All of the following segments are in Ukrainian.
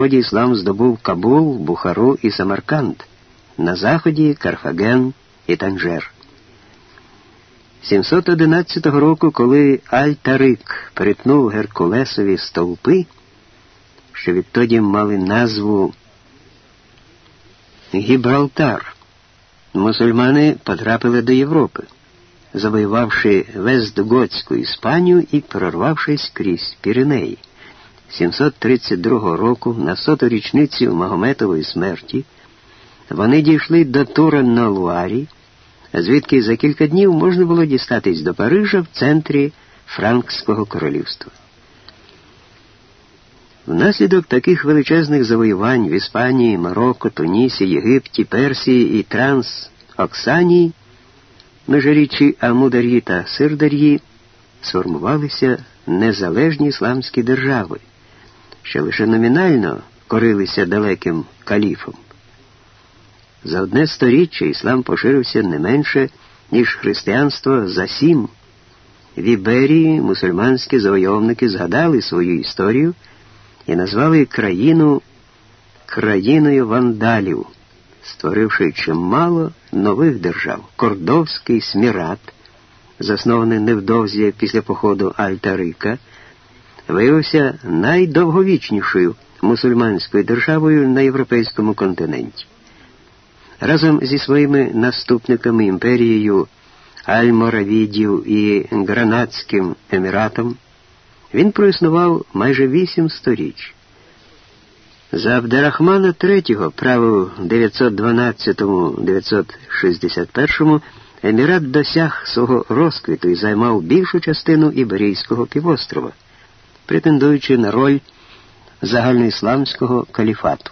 сході іслам здобув Кабул, Бухару і Самарканд, на заході Карфаген і Танжер. 711 року, коли Аль-Тарик перетнув Геркулесові стовпи, що відтоді мали назву Гібралтар, мусульмани потрапили до Європи, завоювавши Вестготську Іспанію і прорвавшись крізь Піренеї. 732 року, на соту річницю Магометової смерті, вони дійшли до Тура на Луарі, звідки за кілька днів можна було дістатись до Парижа в центрі Франкського королівства. Внаслідок таких величезних завоювань в Іспанії, Марокко, Тунісі, Єгипті, Персії і Транс-Оксанії, межиріччі Амудар'ї та Сирдар'ї сформувалися незалежні ісламські держави, що лише номінально корилися далеким каліфом. За одне сторіччя іслам поширився не менше, ніж християнство за сім. В Іберії мусульманські завойовники згадали свою історію і назвали країну країною вандалів, створивши чимало нових держав. Кордовський Смірат, заснований невдовзі після походу Альтарика, виявився найдовговічнішою мусульманською державою на європейському континенті. Разом зі своїми наступниками імперією Аль-Моравідів і Гранадським Еміратом він проіснував майже вісім сторіч. За Абдерахмана III, правив 912-961 Емірат досяг свого розквіту і займав більшу частину Іберійського півострова, претендуючи на роль загальноісламського каліфату.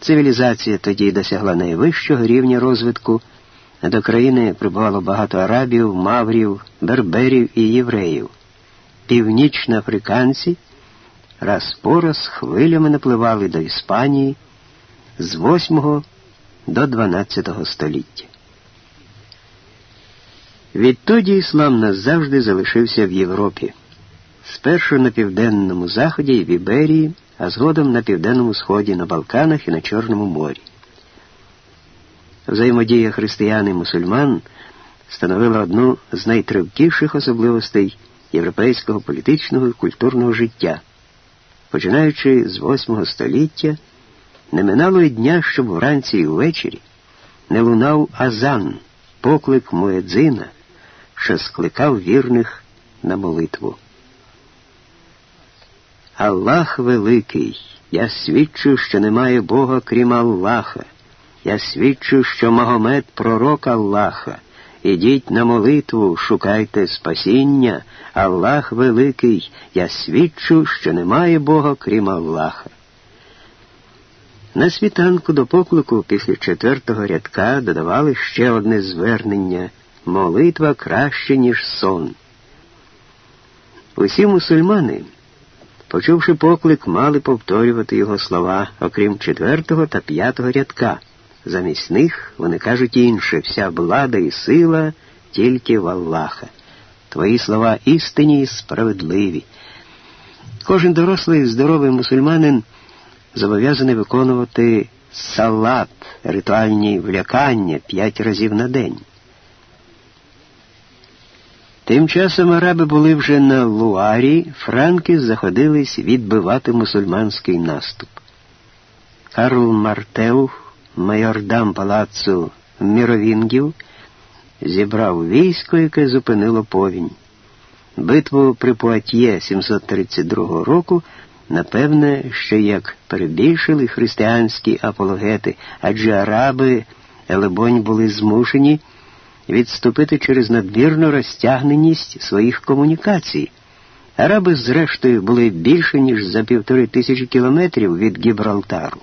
Цивілізація тоді досягла найвищого рівня розвитку. До країни прибувало багато арабів, маврів, берберів і євреїв. Північноафриканці раз по раз хвилями напливали до Іспанії з 8 до 12 століття. Відтоді іслам назавжди залишився в Європі, спершу на південному заході і в Іберії а згодом на південному сході, на Балканах і на Чорному морі. Взаємодія християн і мусульман становила одну з найтривкіших особливостей європейського політичного і культурного життя. Починаючи з VIII століття, не минало й дня, щоб вранці і ввечері не лунав азан, поклик Муедзина, що скликав вірних на молитву. Аллах великий, я свідчу, що немає Бога крім Аллаха. Я свідчу, що Магомед пророк Аллаха. Ідіть на молитву, шукайте спасіння, Аллах великий, я свідчу, що немає Бога крім Аллаха. На світанку до поклику після четвертого рядка додавали ще одне звернення молитва краще, ніж сон. Усі мусульмани. Почувши поклик, мали повторювати його слова, окрім четвертого та п'ятого рядка. Замість них вони кажуть інше вся влада і сила тільки в Аллаха. Твої слова істинні і справедливі. Кожен дорослий здоровий мусульманин зобов'язаний виконувати салат, ритуальні влякання п'ять разів на день. Тим часом араби були вже на Луарі, франки заходились відбивати мусульманський наступ. Карл Мартеу, майордам палацу Міровінгів, зібрав військо, яке зупинило повінь. Битву при Пуатьє 732 року, напевне, що як перебільшили християнські апологети, адже араби, либонь, були змушені відступити через надмірну розтягненість своїх комунікацій. Араби, зрештою, були більше, ніж за півтори тисячі кілометрів від Гібралтару.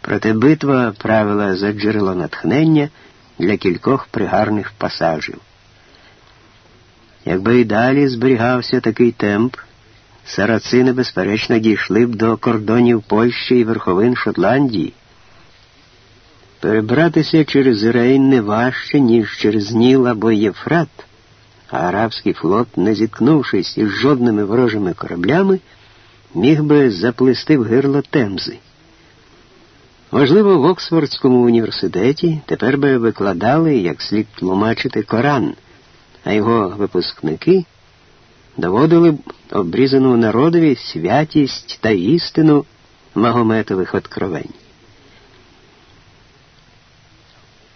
Проте битва правила за джерело натхнення для кількох пригарних пасажів. Якби і далі зберігався такий темп, сарацини, безперечно, дійшли б до кордонів Польщі і верховин Шотландії. Перебратися через Рейн не важче, ніж через Ніл або Єфрат, а арабський флот, не зіткнувшись із жодними ворожими кораблями, міг би заплести в гирло Темзи. Можливо, в Оксфордському університеті тепер би викладали, як слід тлумачити Коран, а його випускники доводили б обрізану народові святість та істину Магометових откровень.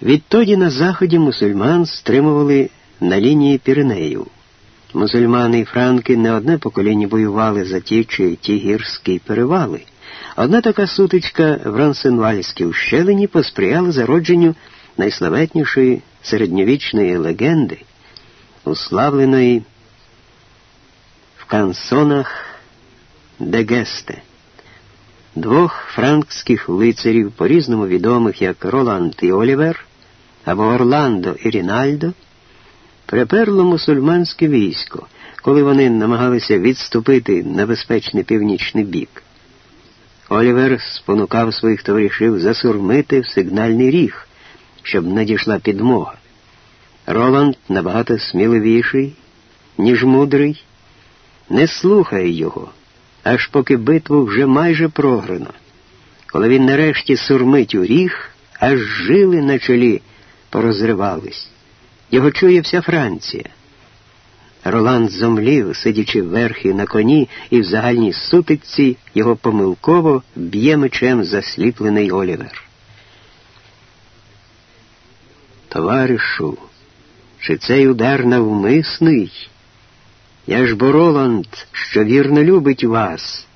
Відтоді на заході мусульман стримували на лінії Піренеїв. Мусульмани і франки не одне покоління воювали за ті чи ті гірські перевали. Одна така сутичка в Рансенвальській ущелині посприяла зародженню найславетнішої середньовічної легенди, уславленої в кансонах Дегесте. Двох франкських лицарів, по різному відомих як Роланд і Олівер або Орландо і Рінальдо, приперло мусульманське військо, коли вони намагалися відступити на безпечний північний бік. Олівер спонукав своїх товаришів засурмити в сигнальний ріг, щоб надійшла підмога. Роланд набагато сміливіший, ніж мудрий, не слухає його, аж поки битву вже майже програно. Коли він нарешті сурмить у ріг, аж жили на чолі порозривались. Його чує вся Франція. Роланд зомлів, сидячи верхи на коні, і в загальній сутичці його помилково б'є мечем засліплений Олівер. Товаришу, чи цей удар навмисний? Я ж бо Роланд, що вірно любить вас,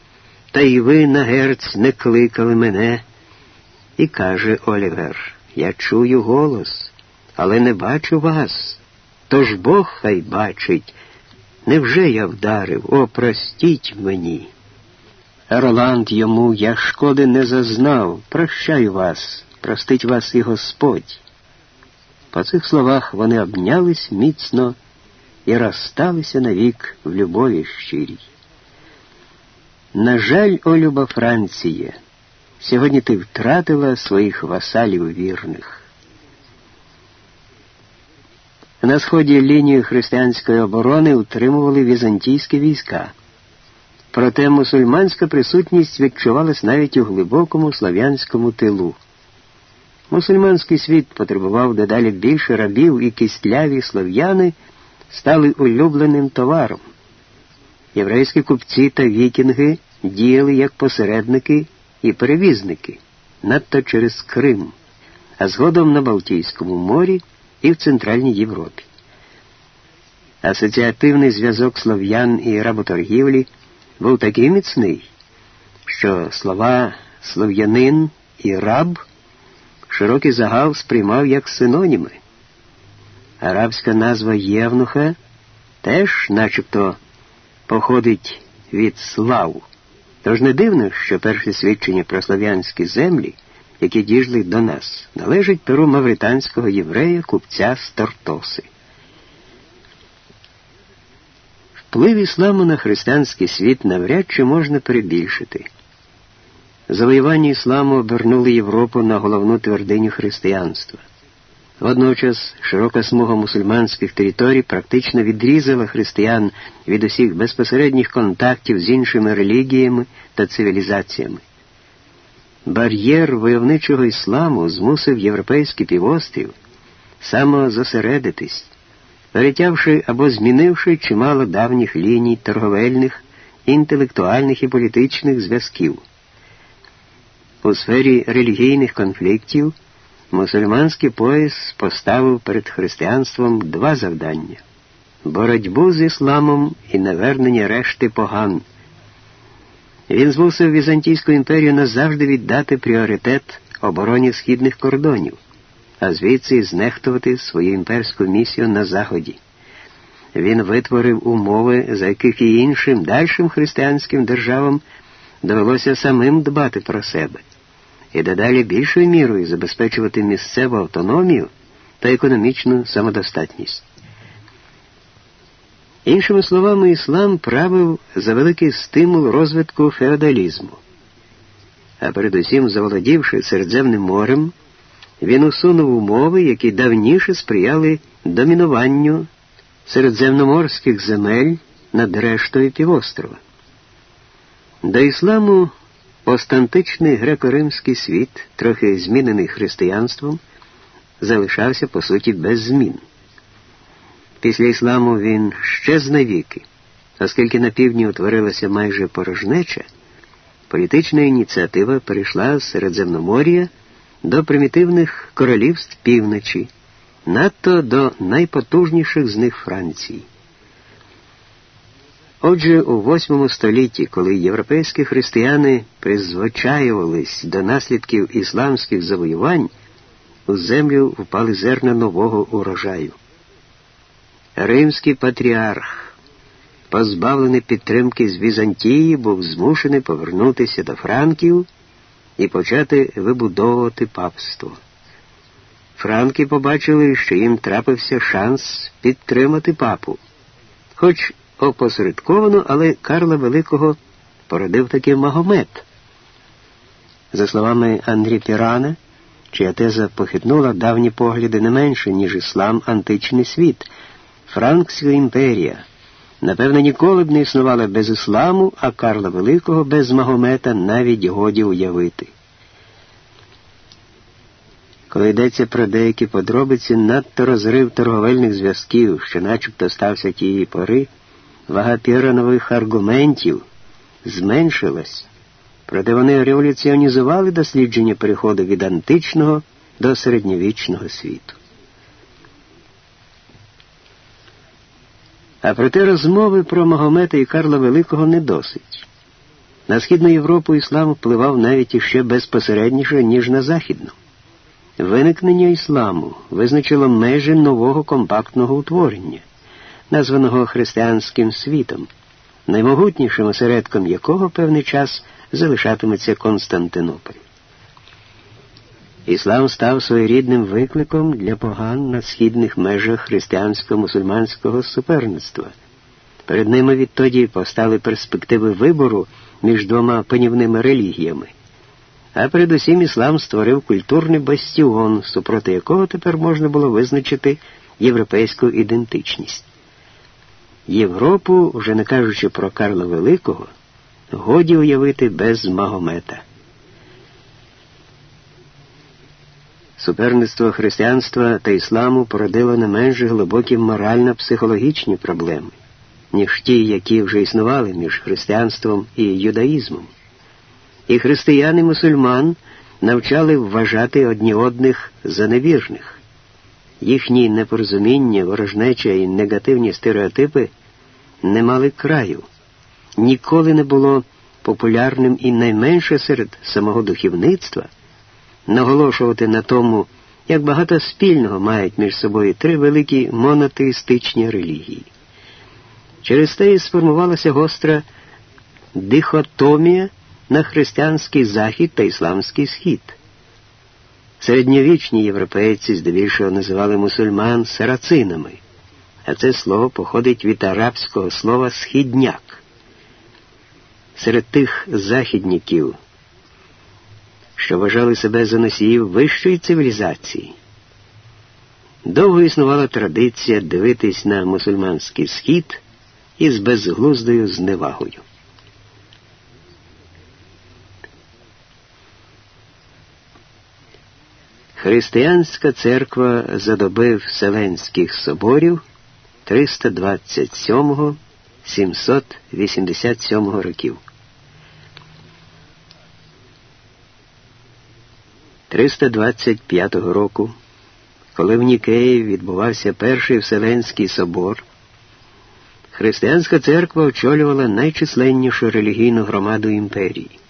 та й ви на герць не кликали мене. І каже Олівер, я чую голос, але не бачу вас. Тож Бог хай бачить, невже я вдарив, о, простіть мені. Роланд йому я шкоди не зазнав, прощаю вас, простить вас і Господь. По цих словах вони обнялись міцно і розсталися навік в любові щирій. На жаль, о люба Франція, сьогодні ти втратила своїх васалів вірних. На сході лінію християнської оборони утримували візантійські війська. Проте мусульманська присутність відчувалась навіть у глибокому слав'янському тилу. Мусульманський світ потребував дедалі більше рабів і кістляві слов'яни стали улюбленим товаром. Єврейські купці та вікінги діяли як посередники і перевізники, надто через Крим, а згодом на Балтійському морі і в Центральній Європі. Асоціативний зв'язок слов'ян і работоргівлі був такий міцний, що слова слов'янин і раб широкий загал сприймав як синоніми. Арабська назва Євнуха теж начебто походить від слав. Тож не дивно, що перші свідчення про слов'янські землі які діжли до нас, належить перу мавританського єврея купця з Тортоси. Вплив ісламу на християнський світ навряд чи можна перебільшити. Завоювання ісламу обернули Європу на головну твердиню християнства. Водночас широка смуга мусульманських територій практично відрізала християн від усіх безпосередніх контактів з іншими релігіями та цивілізаціями. Бар'єр войовничого ісламу змусив європейський півострів самозосередитись, перетявши або змінивши чимало давніх ліній торговельних, інтелектуальних і політичних зв'язків. У сфері релігійних конфліктів мусульманський пояс поставив перед християнством два завдання боротьбу з ісламом і навернення решти поган. Він змусив Візантійську імперію назавжди віддати пріоритет обороні східних кордонів, а звідси знехтувати свою імперську місію на Заході. Він витворив умови, за яких і іншим дальшим християнським державам довелося самим дбати про себе і дедалі більшою мірою забезпечувати місцеву автономію та економічну самодостатність. Іншими словами, іслам правив за великий стимул розвитку феодалізму. А передусім, заволодівши Середземним морем, він усунув умови, які давніше сприяли домінуванню середземноморських земель над рештою півострова. До ісламу постантичний греко-римський світ, трохи змінений християнством, залишався по суті без змін. Після ісламу він щез навіки, оскільки на півдні утворилася майже порожнеча, політична ініціатива перейшла з Середземномор'я до примітивних королівств півночі, надто до найпотужніших з них Франції. Отже, у восьмому столітті, коли європейські християни призвичаювались до наслідків ісламських завоювань, у землю впали зерна нового урожаю. Римський патріарх, позбавлений підтримки з Візантії, був змушений повернутися до Франків і почати вибудовувати папство. Франки побачили, що їм трапився шанс підтримати папу. Хоч опосередковано, але Карла Великого породив таки Магомед. За словами Андрі Пірана, чия теза похитнула давні погляди не менше, ніж іслам античний світ, Франкська імперія. Напевно, ніколи б не існувала без ісламу, а Карла Великого без Магомета навіть годі уявити. Коли йдеться про деякі подробиці, надто розрив торговельних зв'язків, що начебто стався тієї пори, вага піронових аргументів зменшилась, проте вони революціонізували дослідження переходу від античного до середньовічного світу. А проте розмови про Магомета і Карла Великого не досить. На Східну Європу іслам впливав навіть іще безпосередніше, ніж на Західну. Виникнення ісламу визначило межі нового компактного утворення названого християнським світом, наймогутнішим осередком якого певний час залишатиметься Константинополь. Іслам став своєрідним викликом для поган на східних межах християнсько-мусульманського суперництва. Перед ними відтоді постали перспективи вибору між двома панівними релігіями. А передусім іслам створив культурний бастіон, супроти якого тепер можна було визначити європейську ідентичність. Європу, вже не кажучи про Карла Великого, годі уявити без Магомета. Суперництво християнства та ісламу породило не менш глибокі морально-психологічні проблеми, ніж ті, які вже існували між християнством і юдаїзмом. І християн і мусульман навчали вважати одні одних за невірних. Їхні непорозуміння, ворожнеча і негативні стереотипи не мали краю. Ніколи не було популярним і найменше серед самого духовництва наголошувати на тому, як багато спільного мають між собою три великі монотеїстичні релігії. Через те і сформувалася гостра дихотомія на християнський захід та ісламський схід. Середньовічні європейці здебільшого називали мусульман сарацинами, а це слово походить від арабського слова східняк. Серед тих західників, що вважали себе за носіїв вищої цивілізації, довго існувала традиція дивитись на мусульманський схід із безглуздою зневагою. Християнська церква за доби Вселенських соборів 327 787 років. 325 року, коли в Нікеї відбувався Перший Вселенський собор, християнська церква очолювала найчисленнішу релігійну громаду імперії.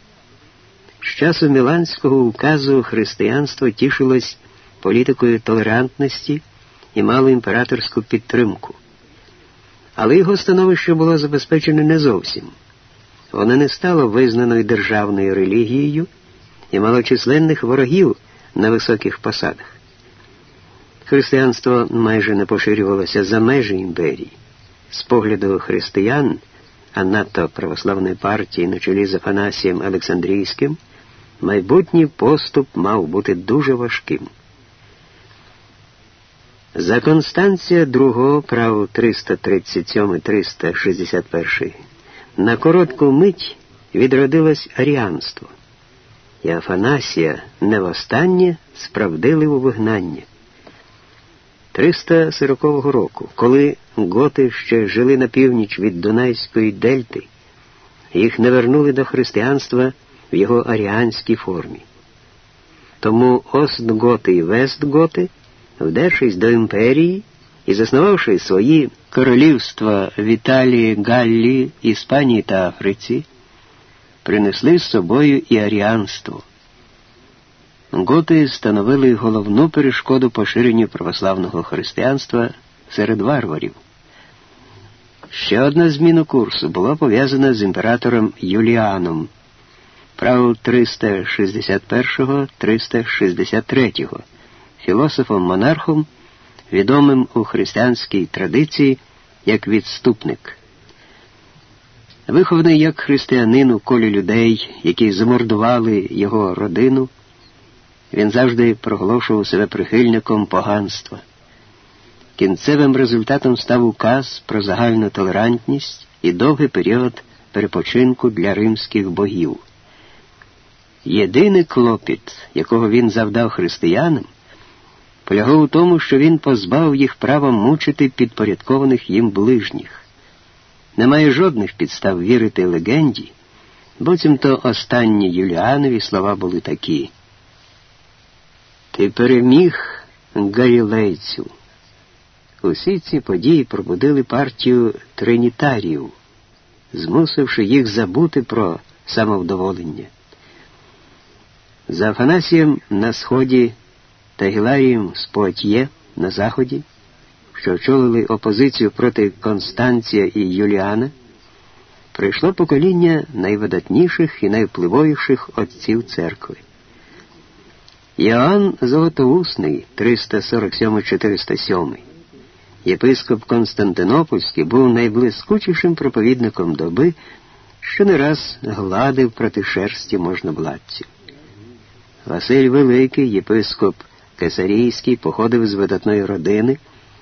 З часу Міланського указу християнство тішилось політикою толерантності і мало імператорську підтримку. Але його становище було забезпечене не зовсім. Воно не стало визнаною державною релігією і мало численних ворогів на високих посадах. Християнство майже не поширювалося за межі імперії. З погляду християн, а надто православної партії на чолі з Афанасієм Олександрійським майбутній поступ мав бути дуже важким. За Констанція II, прав 337-361, на коротку мить відродилось аріанство, і Афанасія не востаннє справдили у вигнання. 340 року, коли готи ще жили на північ від Дунайської дельти, їх не вернули до християнства в його аріанській формі. Тому Остготи і Вестготи, вдершись до імперії і заснувавши свої королівства в Італії, Галлії, Іспанії та Африці, принесли з собою і аріанство. Готи становили головну перешкоду поширенню православного християнства серед варварів. Ще одна зміна курсу була пов'язана з імператором Юліаном, правил 361-363, філософом-монархом, відомим у християнській традиції як відступник. Вихований як християнин у колі людей, які замордували його родину, він завжди проголошував себе прихильником поганства. Кінцевим результатом став указ про загальну толерантність і довгий період перепочинку для римських богів. Єдиний клопіт, якого він завдав християнам, полягав у тому, що він позбавив їх права мучити підпорядкованих їм ближніх. Немає жодних підстав вірити легенді, буцімто останні Юліанові слова були такі. Ти переміг галілейцю. Усі ці події пробудили партію тринітарів, змусивши їх забути про самовдоволення. За Афанасієм на сході та Гіларієм з Поатьє на заході, що очолили опозицію проти Констанція і Юліана, прийшло покоління найвидатніших і найвпливовіших отців церкви. Іоанн Золотоусний 347-407 Єпископ Константинопольський був найблискучішим проповідником доби, що не раз гладив проти шерсті можнобладців. Василь Великий, єпископ Кесарійський, походив з видатної родини,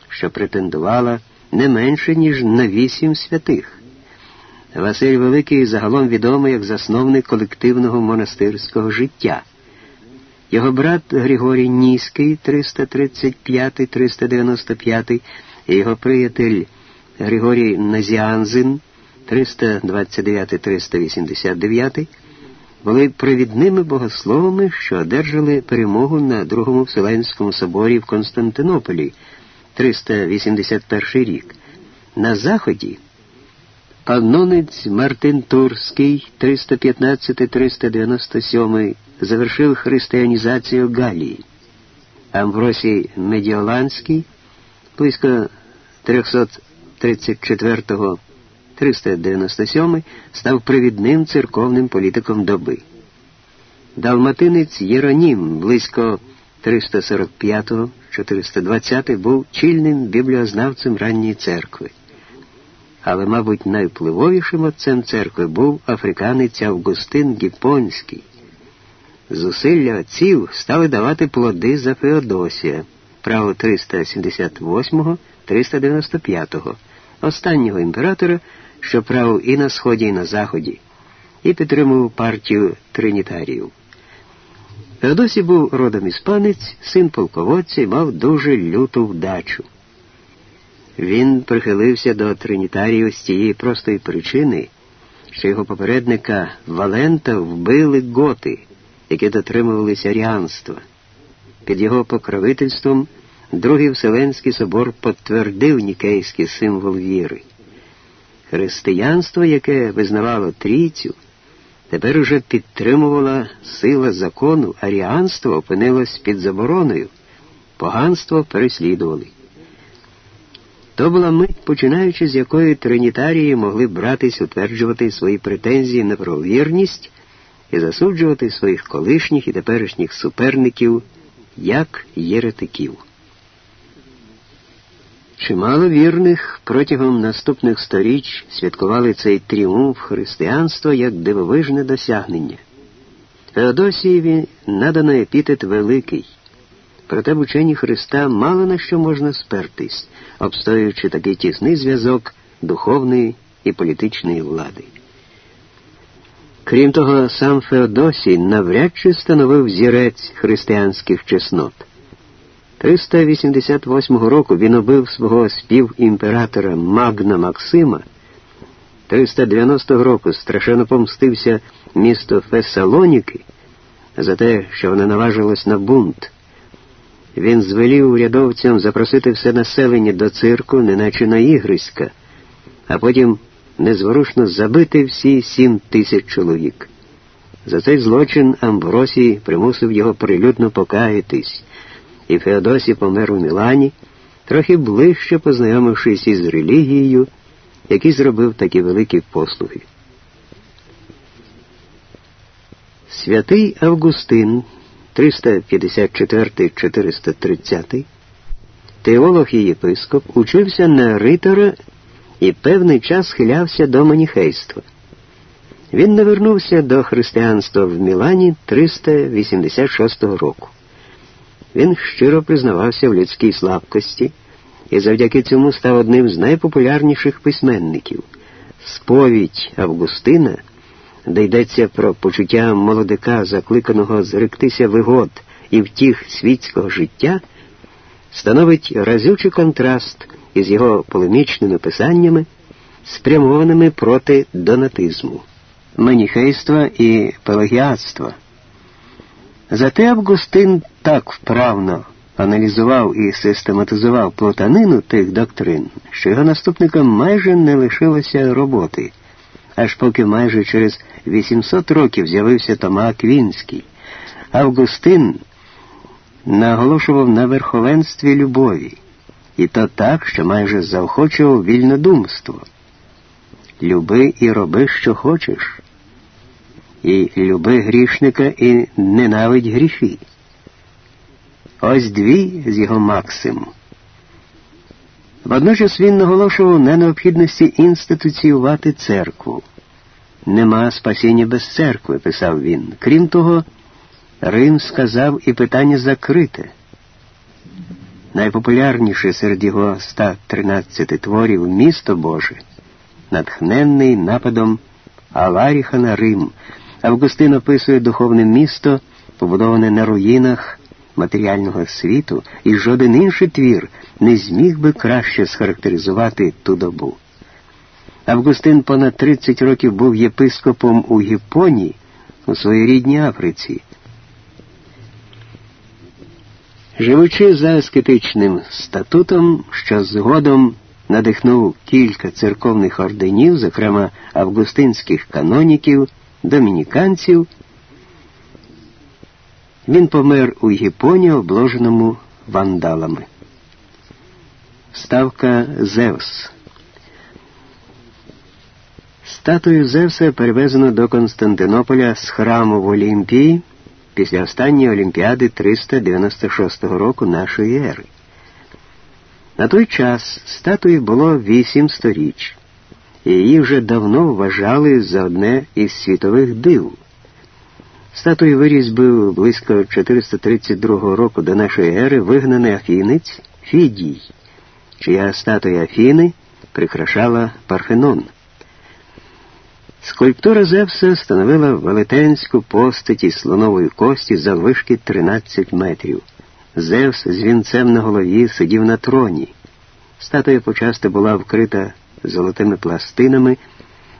що претендувала не менше, ніж на вісім святих. Василь Великий загалом відомий як засновник колективного монастирського життя. Його брат Григорій Ніський, 335-395, і його приятель Григорій Назіанзин, 329-389, були провідними богословами, що одержали перемогу на Другому Вселенському соборі в Константинополі 381 рік. На Заході канонець Мартин Турський 315-397 завершив християнізацію Галії. Амвросій Медіоланський близько 334-397 став привідним церковним політиком доби. Далматинець Єронім близько 345-420 був чільним бібліознавцем ранньої церкви. Але, мабуть, найвпливовішим отцем церкви був африканець Августин Гіпонський. Зусилля отців стали давати плоди за Феодосія, право 378-395, останнього імператора, що правив і на Сході, і на Заході, і підтримував партію тринітаріїв. Феодосій був родом іспанець, син полководця і мав дуже люту вдачу. Він прихилився до тринітаріїв з тієї простої причини, що його попередника Валента вбили готи які дотримувалися аріанства. Під його покровительством Другий Вселенський собор підтвердив нікейський символ віри. Християнство, яке визнавало трійцю, тепер уже підтримувала сила закону, аріанство опинилось під забороною, поганство переслідували. То була мить, починаючи з якої тринітарії могли братись утверджувати свої претензії на правовірність і засуджувати своїх колишніх і теперішніх суперників як єретиків. Чимало вірних протягом наступних сторіч святкували цей тріумф християнства як дивовижне досягнення. Феодосієві надано епітет великий, проте в ученні Христа мало на що можна спертись, обстоюючи такий тісний зв'язок духовної і політичної влади. Крім того, сам Феодосій навряд чи становив зірець християнських чеснот. 388 року він убив свого співімператора Магна Максима. 390 року страшенно помстився місто Фесалоніки за те, що воно наважилось на бунт. Він звелів урядовцям запросити все населення до цирку, неначе на ігриська, а потім незворушно забити всі сім тисяч чоловік. За цей злочин Амбросій примусив його прилюдно покаятись, і Феодосій помер у Мілані, трохи ближче познайомившись із релігією, який зробив такі великі послуги. Святий Августин 354-430, теолог і єпископ, учився на ритора і певний час схилявся до маніхейства. Він навернувся до християнства в Мілані 386 року. Він щиро признавався в людській слабкості і завдяки цьому став одним з найпопулярніших письменників. Сповідь Августина, де йдеться про почуття молодика, закликаного зректися вигод і втіх світського життя, становить разючий контраст із його полемічними писаннями, спрямованими проти донатизму, маніхейства і пелагіатства. Зате Августин так вправно аналізував і систематизував плотанину тих доктрин, що його наступникам майже не лишилося роботи, аж поки майже через 800 років з'явився Тома Аквінський. Августин наголошував на верховенстві любові, і то так, що майже заохочував вільнодумство. Люби і роби, що хочеш, і люби грішника і ненавидь гріхи. Ось дві з його максим. Водночас він наголошував на необхідності інституціювати церкву. Нема спасіння без церкви, писав він. Крім того, Рим сказав і питання закрите. Найпопулярніше серед його 113 творів місто Боже, натхненний нападом Аларіха на Рим. Августин описує духовне місто, побудоване на руїнах матеріального світу, і жоден інший твір не зміг би краще схарактеризувати ту добу. Августин понад 30 років був єпископом у Гіпонії, у своїй рідній Африці. Живучи за аскетичним статутом, що згодом надихнув кілька церковних орденів, зокрема августинських каноніків, домініканців, він помер у Гіпоні, обложеному вандалами. Ставка Зевс. Статую Зевса перевезено до Константинополя з храму в Олімпії після останньої Олімпіади 396 року нашої ери. На той час статуї було вісім сторіч, і її вже давно вважали за одне із світових див. Статую виріс був близько 432 року до нашої ери вигнаний афінець Фідій, чия статуя Афіни прикрашала Парфенон. Скульптура Зевса становила велетенську постать із слонової кості заввишки 13 метрів. Зевс з вінцем на голові сидів на троні. Статуя почасти була вкрита золотими пластинами.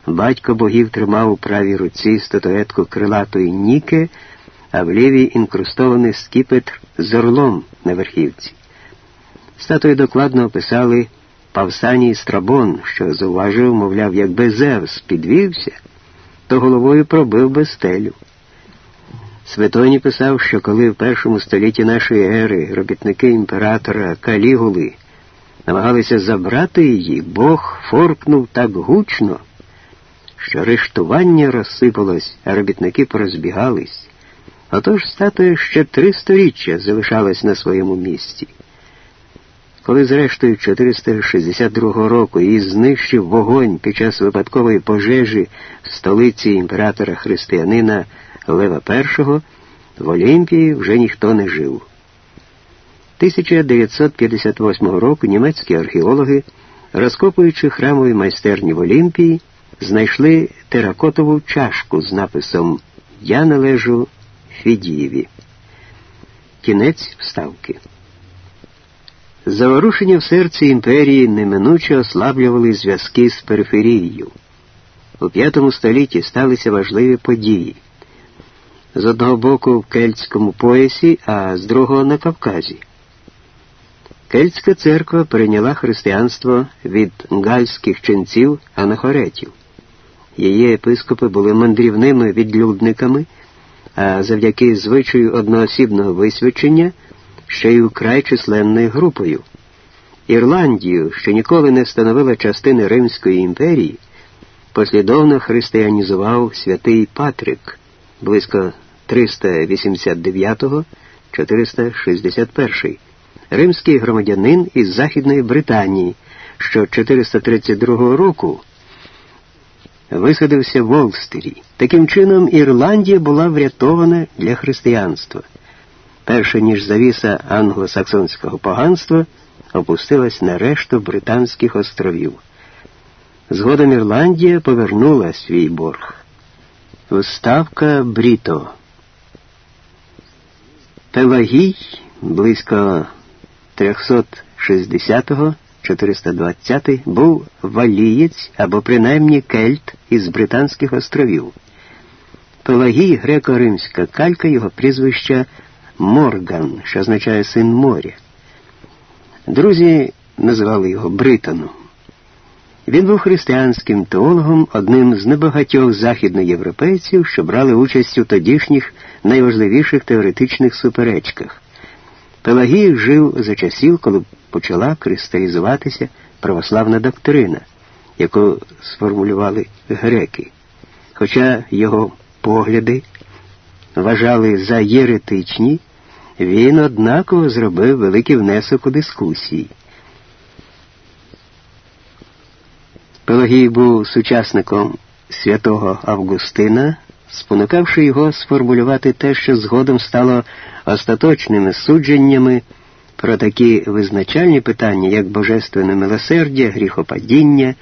Батько богів тримав у правій руці статуетку крилатої Ніки, а в лівій інкрустований скіпетр з орлом на верхівці. Статуї докладно описали Павсаній Страбон, що зауважив, мовляв, якби Зевс підвівся, то головою пробив би стелю. Светоні писав, що коли в першому столітті нашої ери робітники імператора Калігули намагалися забрати її, Бог форкнув так гучно, що рештування розсипалось, а робітники порозбігались. Отож статуя ще три сторіччя залишалась на своєму місці. Коли, зрештою, 462 року її знищив вогонь під час випадкової пожежі в столиці імператора християнина Лева І, в Олімпії вже ніхто не жив. 1958 року німецькі археологи, розкопуючи храмові майстерні в Олімпії, знайшли теракотову чашку з написом Я належу Фідієві. Кінець вставки. Заворушення в серці імперії неминуче ослаблювали зв'язки з периферією. У V столітті сталися важливі події. З одного боку в Кельтському поясі, а з другого на Кавказі. Кельтська церква прийняла християнство від гальських ченців анахоретів. Її епископи були мандрівними відлюдниками, а завдяки звичаю одноосібного висвячення ще й украй численною групою. Ірландію, що ніколи не становила частини Римської імперії, послідовно християнізував святий Патрик близько 389-461 римський громадянин із Західної Британії, що 432 року висадився в Олстері. Таким чином, Ірландія була врятована для християнства. Перше ніж завіса англосаксонського поганства опустилась на решту Британських островів. Згодом Ірландія повернула свій борг. Вставка Бріто. Пелагій близько 360-го 420 був валієць або принаймні кельт із Британських островів. Пелагій греко-римська калька його прізвища Морган, що означає син моря. Друзі називали його Бритоном. Він був християнським теологом, одним з небагатьох західноєвропейців, що брали участь у тодішніх найважливіших теоретичних суперечках. Пелагій жив за часів, коли почала кристалізуватися православна доктрина, яку сформулювали греки. Хоча його погляди вважали за єретичні, він однаково зробив великий внесок у дискусії. Пелагій був сучасником святого Августина, спонукавши його сформулювати те, що згодом стало остаточними судженнями про такі визначальні питання, як божественне милосердя, гріхопадіння,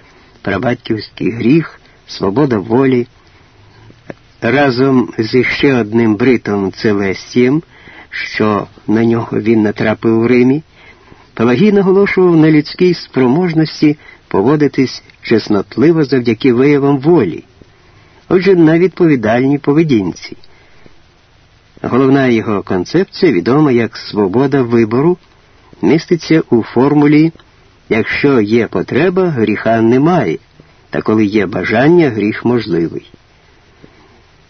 прабатьківський гріх, свобода волі. Разом з іще одним бритом Целестієм, що на нього він натрапив у Римі, Пелагій наголошував на людській спроможності поводитись чеснотливо завдяки виявам волі, отже, на відповідальній поведінці. Головна його концепція, відома як свобода вибору, міститься у формулі якщо є потреба, гріха немає, та коли є бажання, гріх можливий.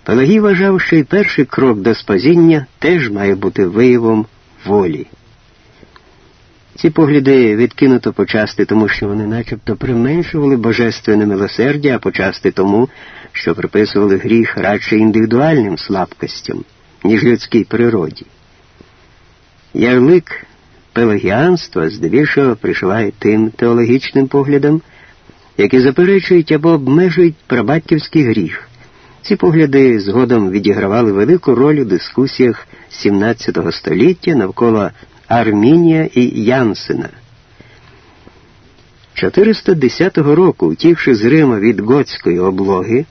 Пелагій вважав, що й перший крок до спазіння теж має бути виявом волі. Ці погляди відкинуто почасти, тому що вони начебто применшували божественне милосердя, а почасти тому, що приписували гріх радше індивідуальним слабкостям, ніж людській природі. Ярлик пелагіанства здебільшого пришиває тим теологічним поглядам, які заперечують або обмежують прабатьківський гріх. Ці погляди згодом відігравали велику роль у дискусіях XVII століття навколо Армінія і Янсена. 410 року, втівши з Рима від готської облоги,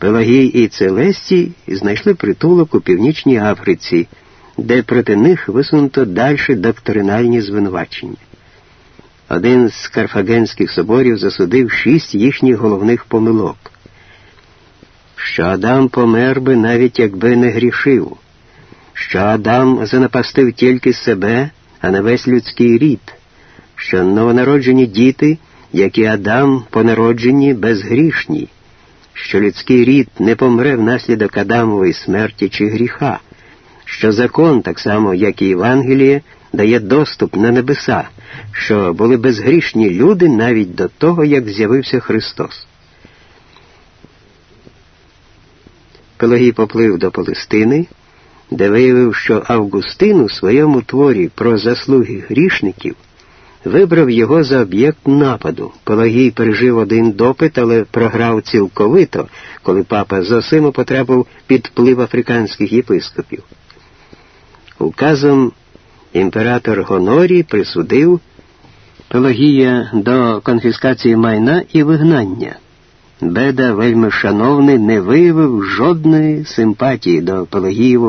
Пелагій і Целестій знайшли притулок у північній Африці, де проти них висунуто дальше доктринальні звинувачення. Один з карфагенських соборів засудив шість їхніх головних помилок, що Адам помер би навіть якби не грішив. Що Адам занапастив тільки себе, а не весь людський рід, що новонароджені діти, як і Адам, по народженні безгрішні, що людський рід не помре внаслідок Адамової смерті чи гріха, що закон, так само, як і Євангеліє, дає доступ на небеса, що були безгрішні люди навіть до того, як з'явився Христос. Пелагій поплив до Палестини де виявив, що Августин у своєму творі про заслуги грішників вибрав його за об'єкт нападу. Пелагій пережив один допит, але програв цілковито, коли папа Зосимо потрапив під вплив африканських єпископів. Указом імператор Гонорій присудив Пелагія до конфіскації майна і вигнання. Беда, вельми шановний, не виявив жодної симпатії до Пелагієвого